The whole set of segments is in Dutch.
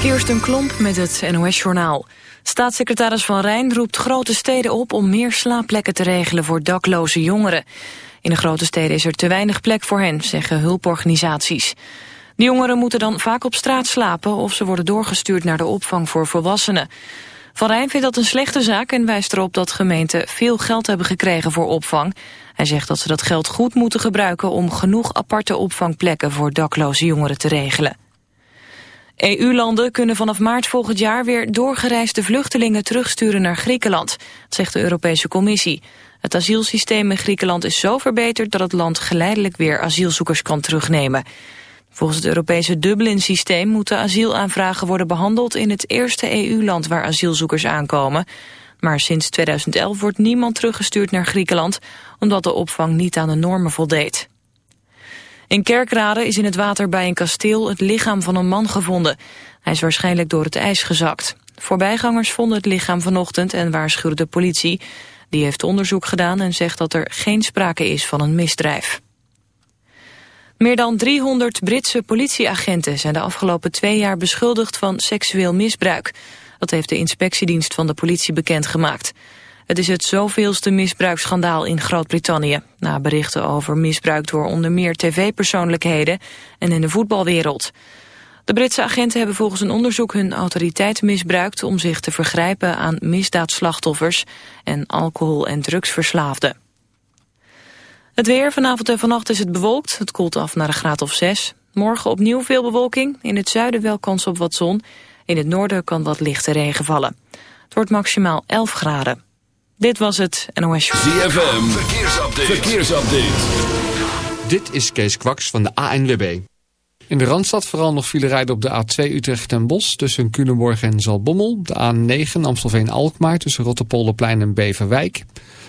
Kirsten Klomp met het NOS-journaal. Staatssecretaris Van Rijn roept grote steden op om meer slaapplekken te regelen voor dakloze jongeren. In de grote steden is er te weinig plek voor hen, zeggen hulporganisaties. De jongeren moeten dan vaak op straat slapen of ze worden doorgestuurd naar de opvang voor volwassenen. Van Rijn vindt dat een slechte zaak en wijst erop dat gemeenten veel geld hebben gekregen voor opvang. Hij zegt dat ze dat geld goed moeten gebruiken om genoeg aparte opvangplekken voor dakloze jongeren te regelen. EU-landen kunnen vanaf maart volgend jaar weer doorgereisde vluchtelingen terugsturen naar Griekenland, zegt de Europese Commissie. Het asielsysteem in Griekenland is zo verbeterd dat het land geleidelijk weer asielzoekers kan terugnemen. Volgens het Europese Dublin-systeem moeten asielaanvragen worden behandeld in het eerste EU-land waar asielzoekers aankomen. Maar sinds 2011 wordt niemand teruggestuurd naar Griekenland, omdat de opvang niet aan de normen voldeed. In Kerkrade is in het water bij een kasteel het lichaam van een man gevonden. Hij is waarschijnlijk door het ijs gezakt. Voorbijgangers vonden het lichaam vanochtend en waarschuwden de politie. Die heeft onderzoek gedaan en zegt dat er geen sprake is van een misdrijf. Meer dan 300 Britse politieagenten zijn de afgelopen twee jaar beschuldigd van seksueel misbruik. Dat heeft de inspectiedienst van de politie bekendgemaakt. Het is het zoveelste misbruiksschandaal in Groot-Brittannië... na berichten over misbruik door onder meer tv-persoonlijkheden en in de voetbalwereld. De Britse agenten hebben volgens een onderzoek hun autoriteit misbruikt... om zich te vergrijpen aan misdaadslachtoffers en alcohol- en drugsverslaafden. Het weer, vanavond en vannacht is het bewolkt. Het koelt af naar een graad of zes. Morgen opnieuw veel bewolking. In het zuiden wel kans op wat zon. In het noorden kan wat lichte regen vallen. Het wordt maximaal 11 graden. Dit was het NOS Show. ZFM, verkeersupdate. verkeersupdate. Dit is Kees Kwaks van de ANWB. In de Randstad vooral nog file rijden op de A2 Utrecht en Bos tussen Culemborg en Zalbommel. De A9 Amstelveen-Alkmaar tussen Rotterpolderplein en Beverwijk.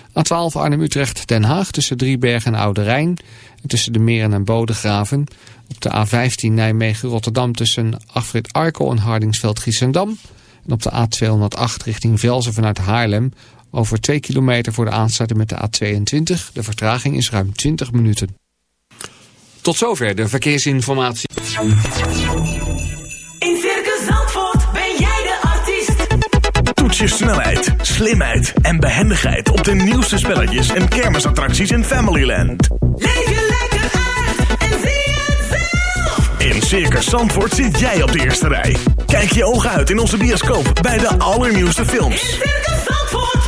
A12 Arnhem-Utrecht Den Haag tussen Driebergen en Oude Rijn. En tussen de Meren en Bodegraven. Op de A15 Nijmegen-Rotterdam tussen Afrit Arkel en Hardingsveld-Giessendam. En op de A208 richting Velzen vanuit Haarlem over 2 kilometer voor de aansluiting met de A22. De vertraging is ruim 20 minuten. Tot zover de verkeersinformatie. In Circus Zandvoort ben jij de artiest. Toets je snelheid, slimheid en behendigheid op de nieuwste spelletjes en kermisattracties in Familyland. Leef je lekker uit en zie het zelf. In Circus Zandvoort zit jij op de eerste rij. Kijk je ogen uit in onze bioscoop bij de allernieuwste films. In Circus Zandvoort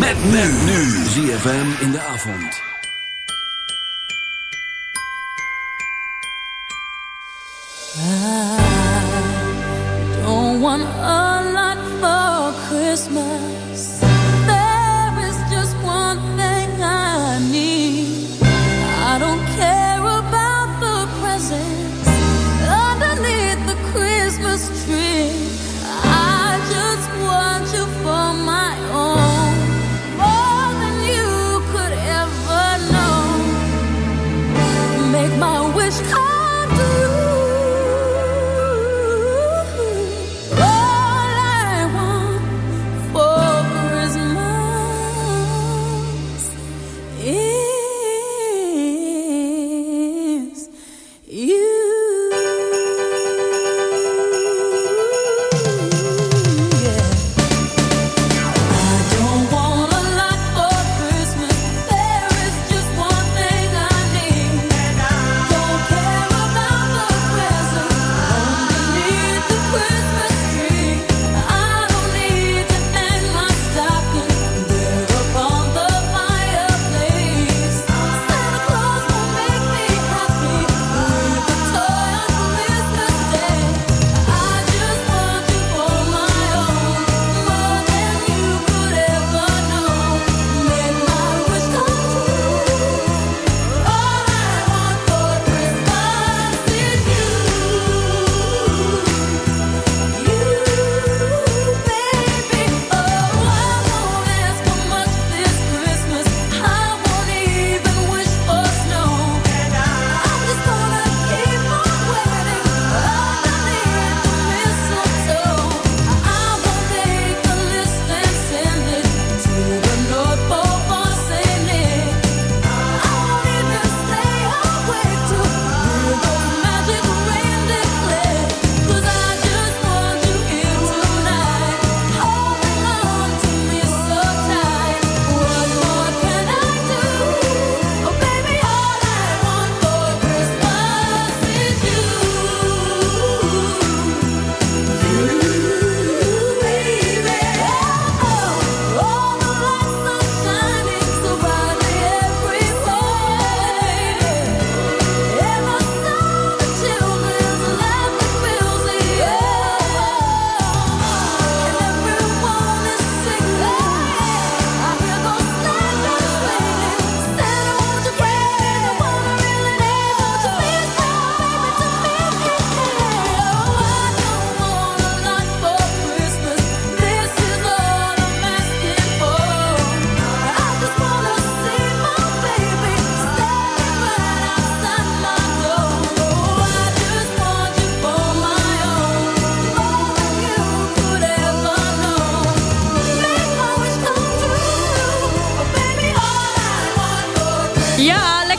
Met men nu. ZFM in de avond. Don't want a lot for Christmas.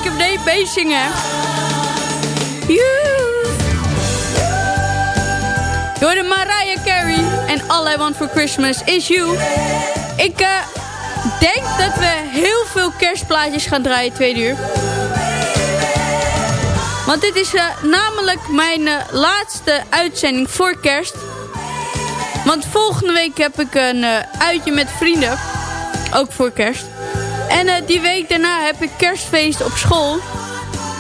Lekker mee- meezingen. Joe. Door de Mariah Carey en All I Want For Christmas Is You. Ik eh, denk dat we heel veel kerstplaatjes gaan draaien, tweede uur. Want dit is eh, namelijk mijn eh, laatste uitzending voor kerst. Want volgende week heb ik een uitje met vrienden. Ook voor kerst. En eh, die week daarna heb ik kerstfeest op school.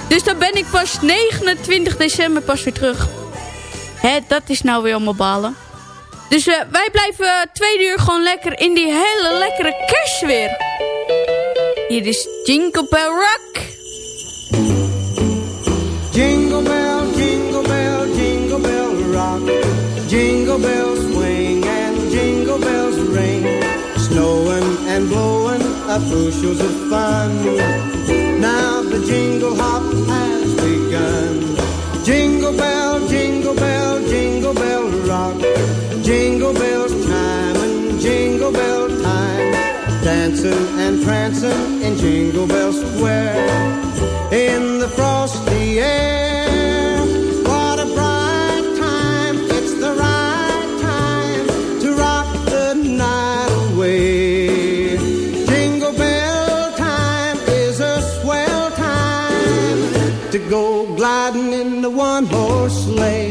Dus dan ben ik pas 29 december pas weer terug. Hè, dat is nou weer allemaal balen. Dus eh, wij blijven eh, tweede uur gewoon lekker in die hele lekkere kerstsfeer. Hier is Jingle Bell Rock. Jingle bell, jingle bell, jingle bell rock. Jingle bells blowing bushels of fun. Now the jingle hop has begun. Jingle bell, jingle bell, jingle bell rock. Jingle bells chime and jingle bell time. Dancing and prancing in Jingle Bell Square. In the frosty air. Horse.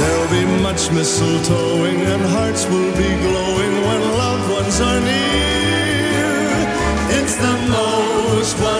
There'll be much mistletoeing and hearts will be glowing when loved ones are near. It's the most wonderful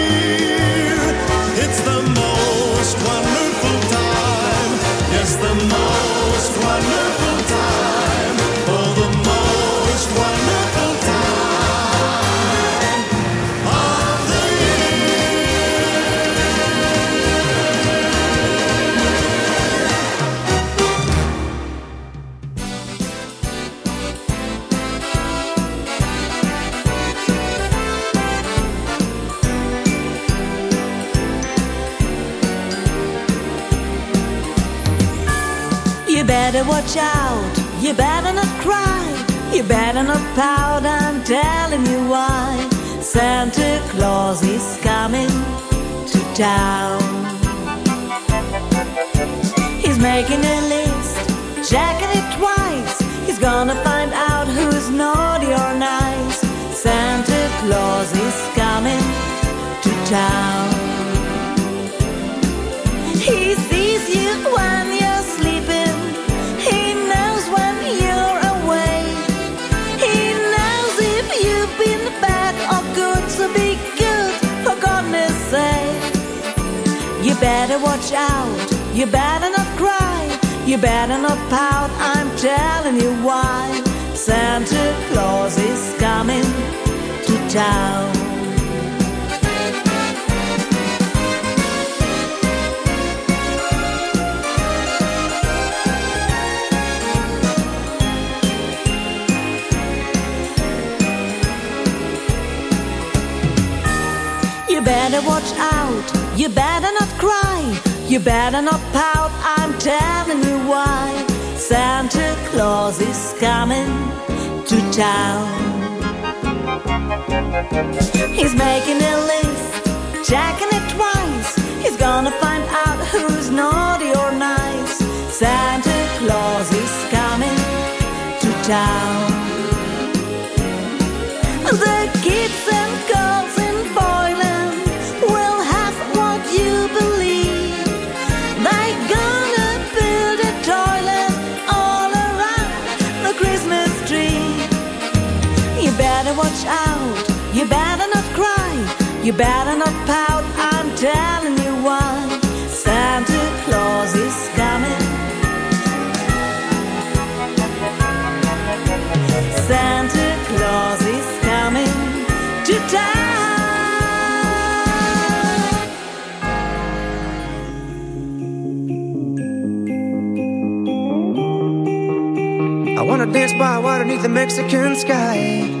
The most wonderful time. Better watch out, you better not cry, you better not pout, I'm telling you why. Santa Claus is coming to town. He's making a list, checking it twice. He's gonna find out who's naughty or nice. Santa Claus is coming to town. Watch out. You better not cry. You better not pout. I'm telling you why. Santa Claus is coming to town. You better watch out. You better not cry. You better not pout. I'm telling you why. Santa Claus is coming to town. He's making a list, checking it twice. He's gonna find out who's naughty or nice. Santa Claus is coming to town. The kids better watch out. You better not cry. You better not pout. I'm telling you why. Santa Claus is coming. Santa Claus is coming to town. I wanna dance by water beneath the Mexican sky.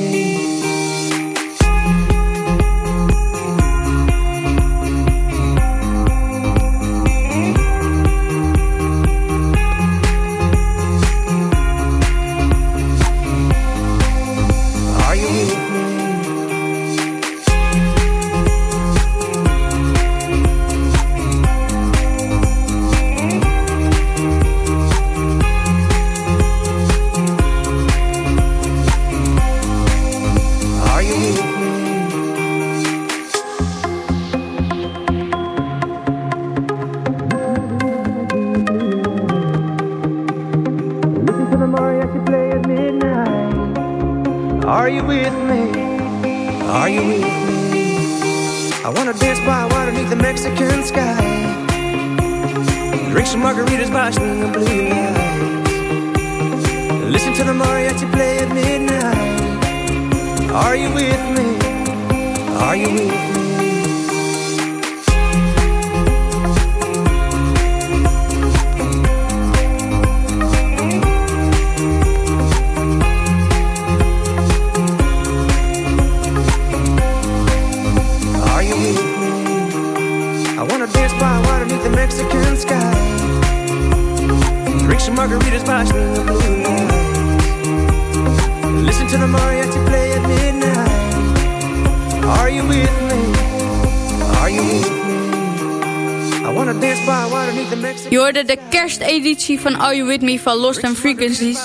Hoorde de kersteditie van Are You With Me van Lost and Frequencies.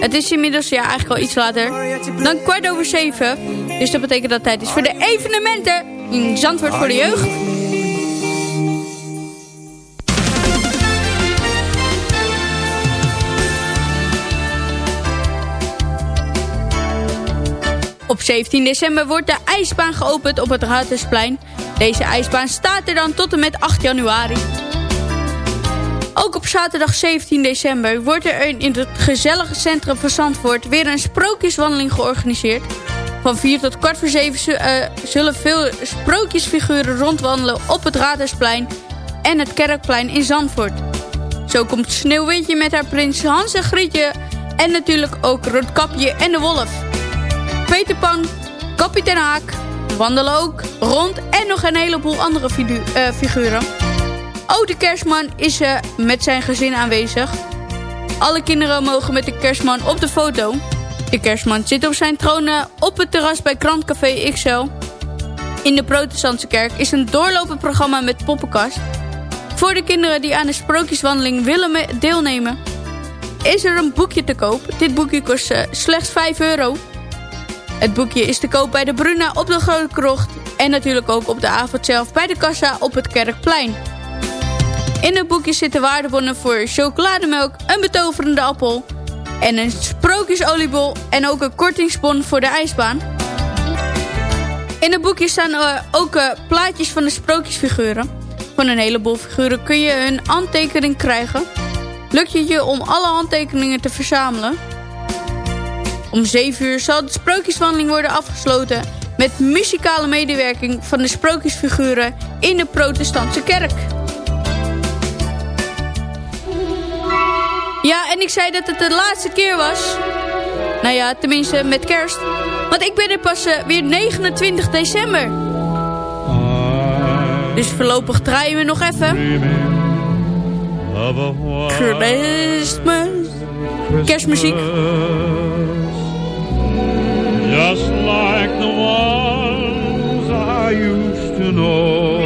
Het is inmiddels ja, eigenlijk al iets later. Dan kwart over zeven. Dus dat betekent dat het tijd is voor de evenementen in Zandvoort voor de jeugd. Op 17 december wordt de ijsbaan geopend op het Raadhuisplein. Deze ijsbaan staat er dan tot en met 8 januari. Ook op zaterdag 17 december wordt er in het gezellige centrum van Zandvoort weer een sprookjeswandeling georganiseerd. Van 4 tot kwart voor 7 eh, zullen veel sprookjesfiguren rondwandelen op het Raadhuisplein en het Kerkplein in Zandvoort. Zo komt Sneeuwwitje met haar prins Hans en Grietje en natuurlijk ook Roodkapje en de Wolf. Peter Pan, kapitein Haak wandelen ook rond en nog een heleboel andere eh, figuren. Ook de kerstman is uh, met zijn gezin aanwezig. Alle kinderen mogen met de kerstman op de foto. De kerstman zit op zijn troon eh, op het terras bij Krantcafé XL. In de protestantse kerk is een doorlopend programma met poppenkast. Voor de kinderen die aan de sprookjeswandeling willen me- deelnemen... is er een boekje te koop. Dit boekje kost eh, slechts 5 euro. Het boekje is te koop bij de Bruna op de Grote Krocht... en natuurlijk ook op de avond zelf bij de kassa op het Kerkplein. In het boekje zitten waardebonnen voor chocolademelk, een betoverende appel... en een sprookjesoliebol en ook een kortingsbon voor de ijsbaan. In het boekje staan eh, ook eh, plaatjes van de sprookjesfiguren. Van een heleboel figuren kun je een handtekening krijgen. Lukt het je om alle handtekeningen te verzamelen... Om 7 uur zal de sprookjeswandeling worden afgesloten... met muzikale medewerking van de sprookjesfiguren in de protestantse kerk. Ja, en ik zei dat het de laatste keer was. Nou ja, tenminste met kerst. Want ik ben er pas eh, weer 29 december. Dus voorlopig draaien we nog even. Christmas. Kerstmuziek. Just like the ones I used to know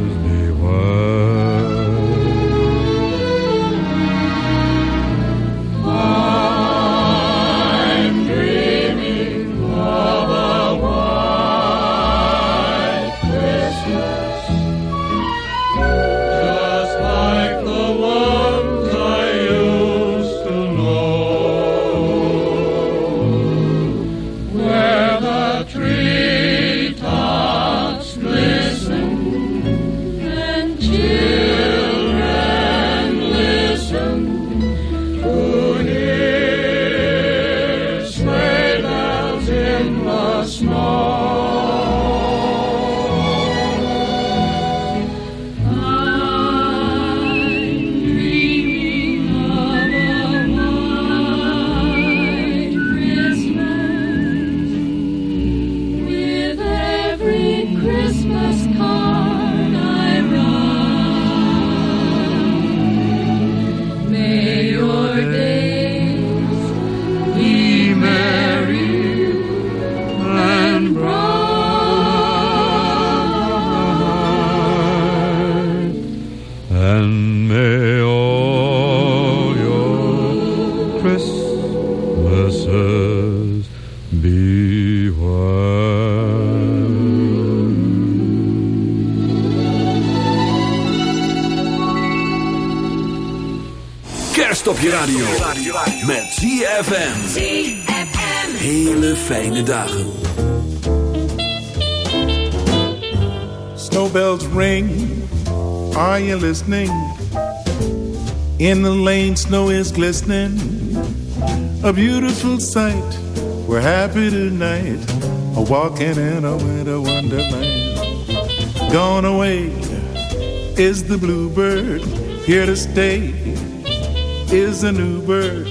ZFM. Hele fijne dagen. Snowbells ring, are you listening? In the lane, snow is glistening. A beautiful sight. We're happy tonight. A walking in a winter wonderland. Gone away is the bluebird. Here to stay is a new bird.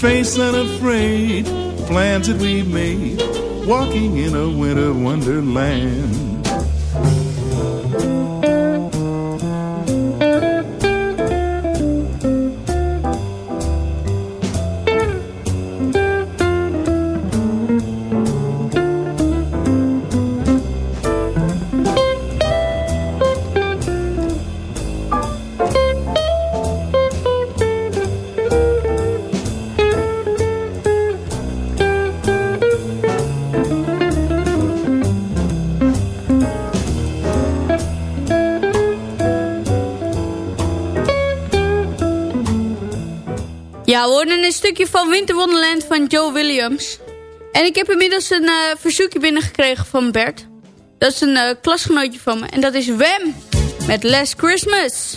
face unafraid plans that we made, walking in a winter wonderland. Een stukje van Winter Wonderland van Joe Williams. En ik heb inmiddels een eh, verzoekje binnengekregen van Bert. Dat is een eh, klasgenootje van me. En dat is Wem met Last Christmas.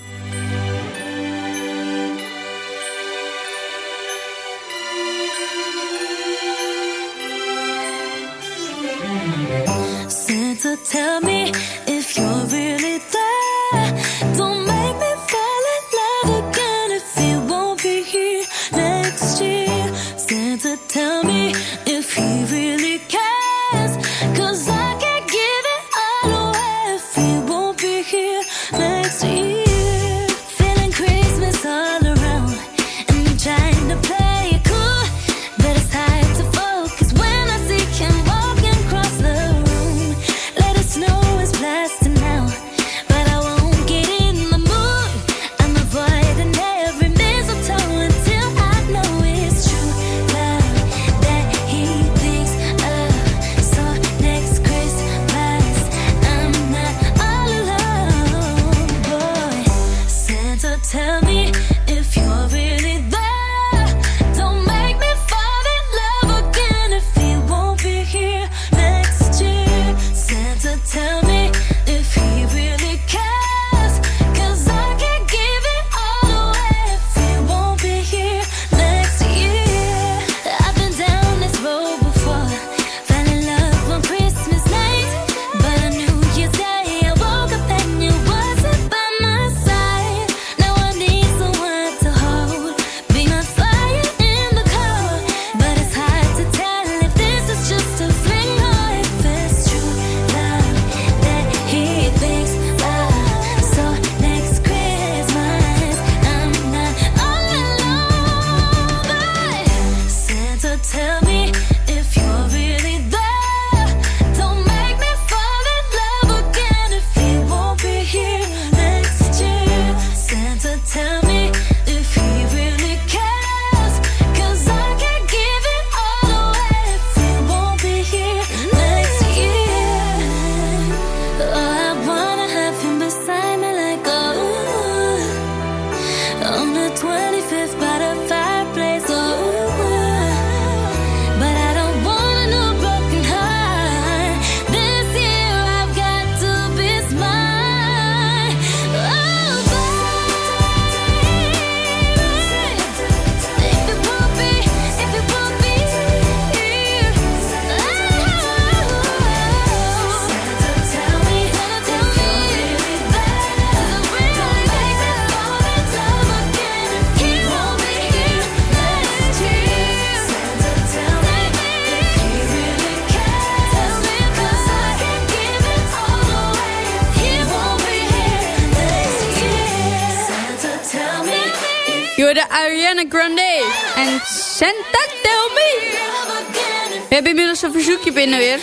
We hebben inmiddels een verzoekje binnen weer.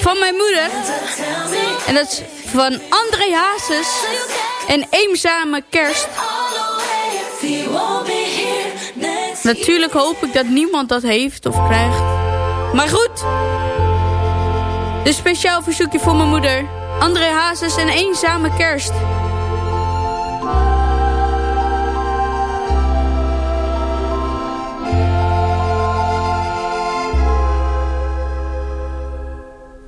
Van mijn moeder. En dat is van André Hazes. En Eenzame Kerst. Natuurlijk hoop ik dat niemand dat heeft of krijgt. Maar goed. Een speciaal verzoekje voor mijn moeder. André Hazes en Eenzame Kerst.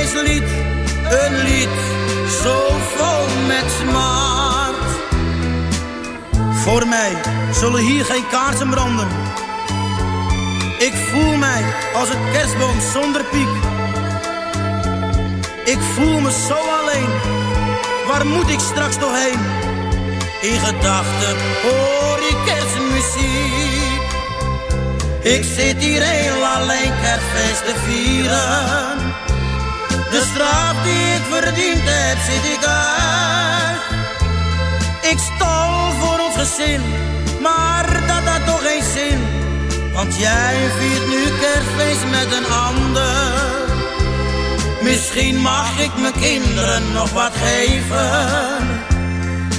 Kerstfeestlied. Een lied zo vol met smart. Voor mij zullen hier geen kaarsen branden. Ik voel mij als een kerstboom zonder piek. Ik voel me zo alleen. Waar moet ik straks nog heen? In gedachten hoor ik kerstmuziek. Ik zit hier heel alleen kerstfeest te vieren. De straf die ik verdiend heb, zit ik uit. Ik stal voor ons gezin, maar dat had toch geen zin. Want jij viert nu kerstfeest met een ander. Misschien mag ik mijn kinderen nog wat geven.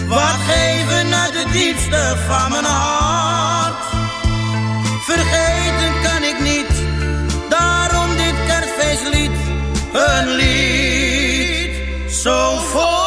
Wat geven uit het diepste van mijn hart. Vergeten kan ik niet, Een lied zo vol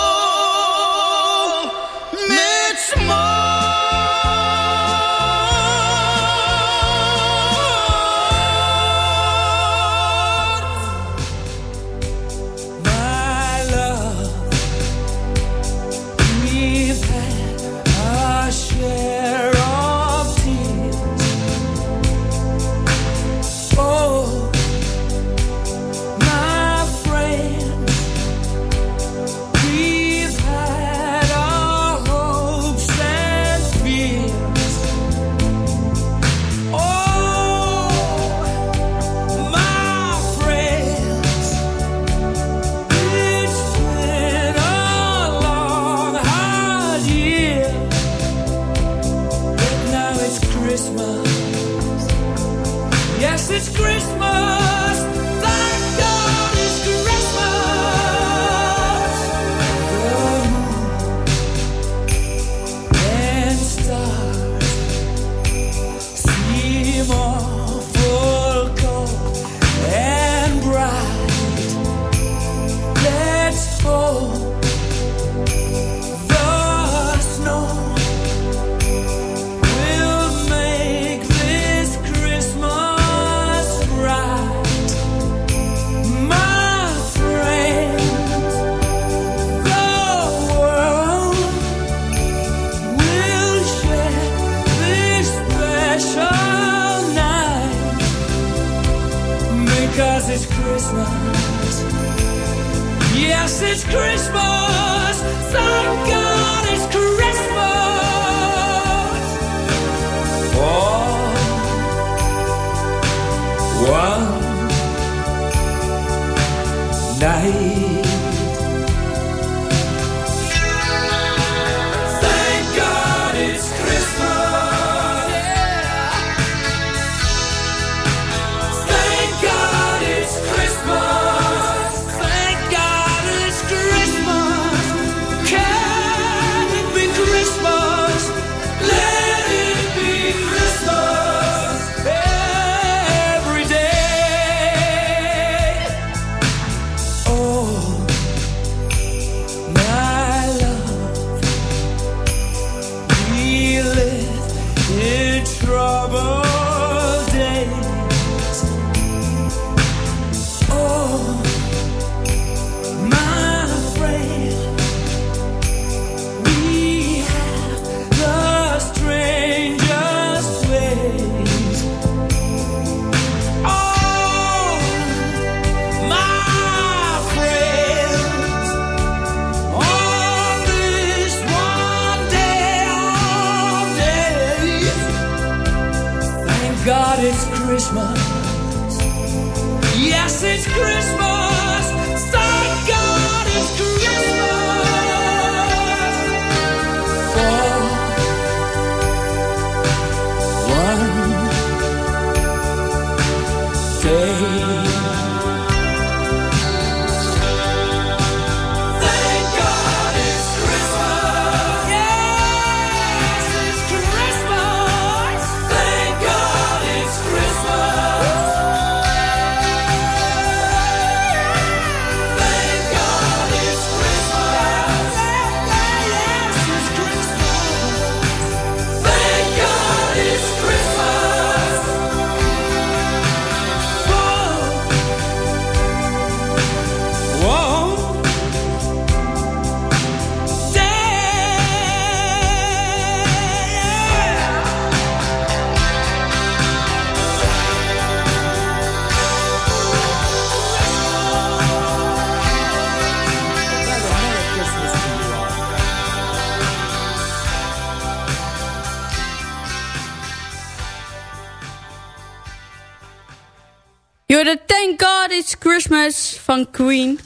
You're the Thank God It's Christmas van Queen.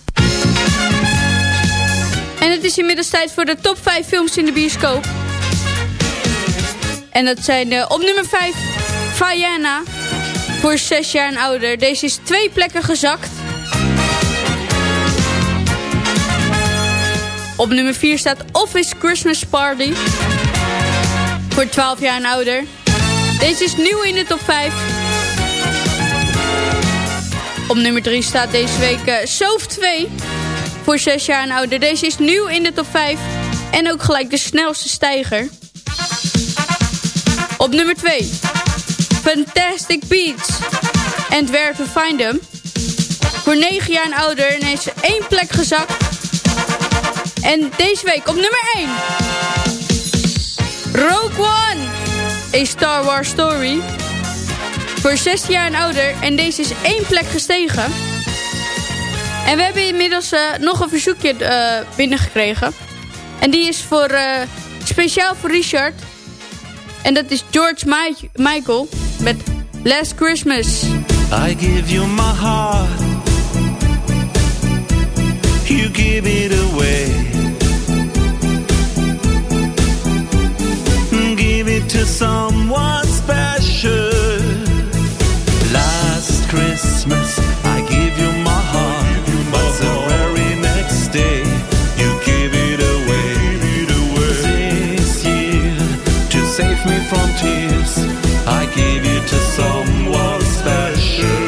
En het is inmiddels tijd voor de top 5 films in de bioscoop. En dat zijn uh, op nummer 5 Vaiana voor 6 jaar en ouder. Deze is twee plekken gezakt. Op nummer 4 staat Office Christmas Party voor 12 jaar en ouder. Deze is nieuw in de top 5. Op nummer 3 staat deze week uh, Soof 2 voor 6 jaar en ouder. Deze is nieuw in de top 5 en ook gelijk de snelste stijger. Op nummer 2 Fantastic Beats to Find Them. Voor 9 jaar en ouder en is één plek gezakt. En deze week op nummer 1 Rogue One, A Star Wars Story. Voor 16 jaar en ouder. En deze is één plek gestegen. En we hebben inmiddels uh, nog een verzoekje uh, binnengekregen. En die is voor, uh, speciaal voor Richard. En dat is George Michael met Last Christmas. I give you my heart. You give it away. Give it to someone special. Christmas, I give you my heart. But the very next day, you give it away. This year, to save me from tears, I give you to someone special.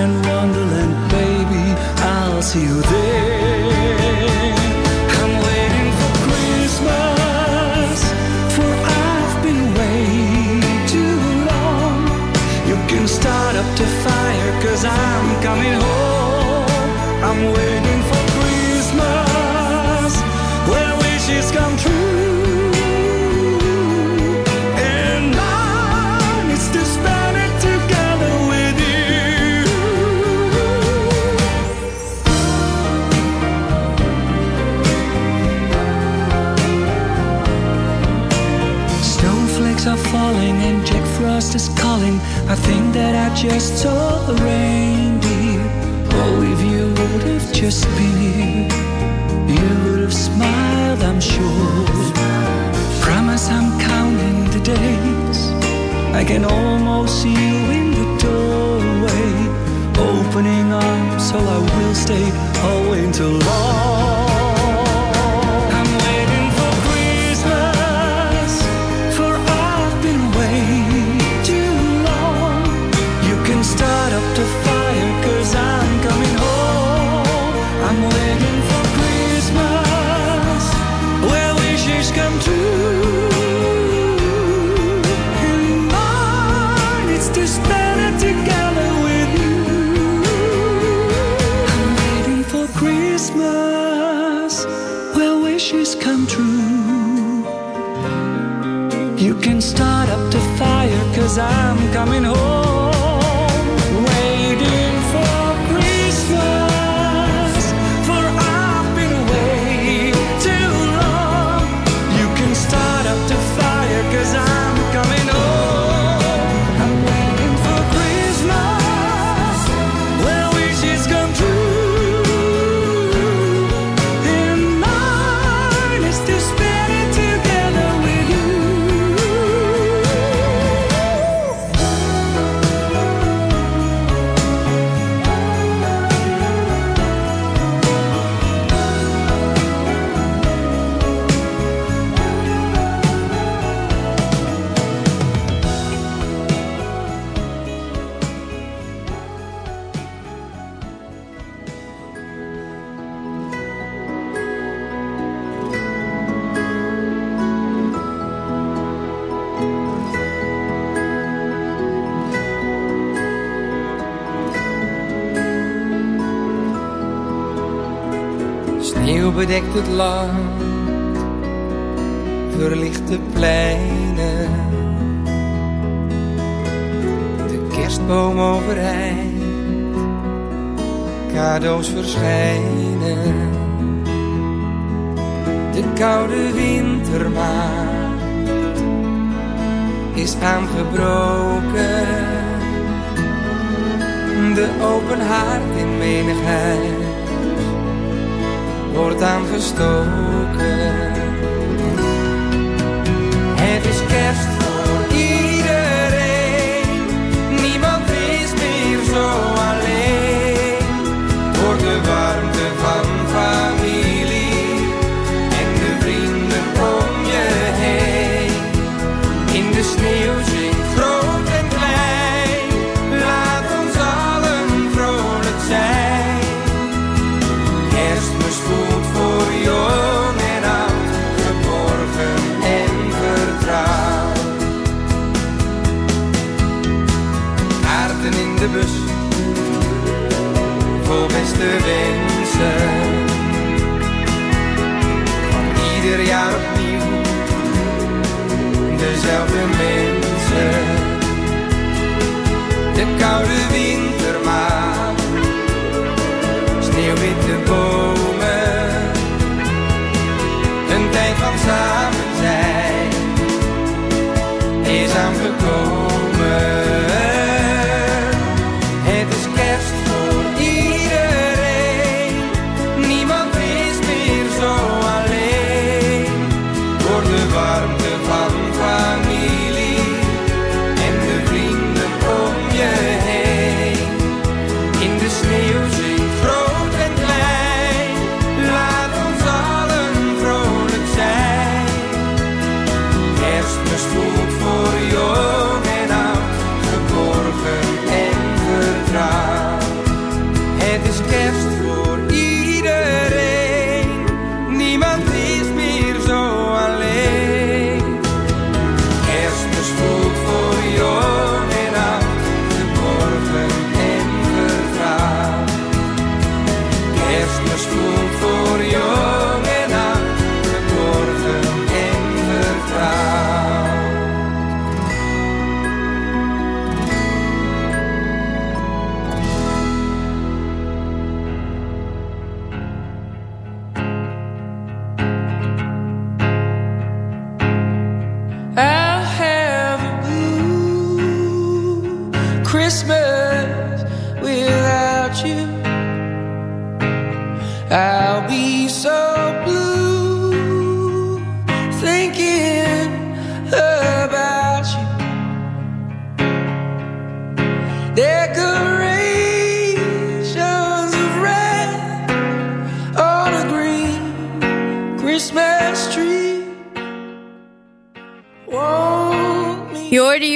in Wonderland, baby. I'll see you there. that I just saw a reindeer. Oh, if you would have just been here, you would have smiled, I'm sure. Promise I'm counting the days. I can almost see you in the doorway, opening up, so I will stay oh, all winter long. cause I'm coming home.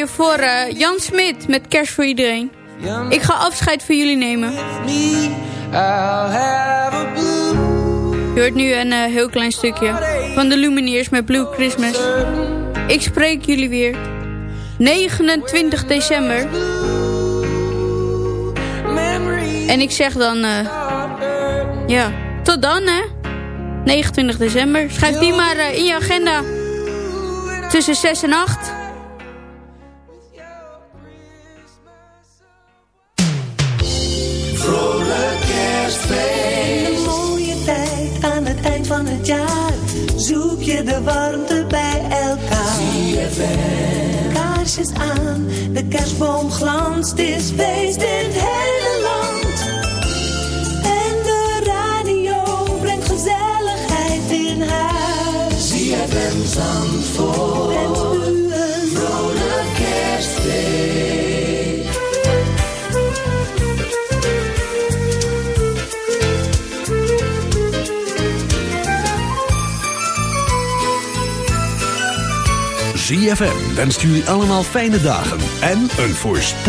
Hiervoor eh, Jan Smit met Kerst voor iedereen. Ik ga afscheid van jullie nemen. Je hoort nu een eh, heel klein stukje van de Lumineers met Blue Christmas. Ik spreek jullie weer. 29 december. En ik zeg dan, eh, ja, tot dan hè. 29 december. Schrijf die maar in je agenda. Tussen 6 en 8. Het is feest in het hele land. En de radio brengt gezelligheid in huis. ZFM Zandvoort. Wens u een Vrolijk kerstfeest. ZFM wenst jullie allemaal fijne dagen en een voorspoedig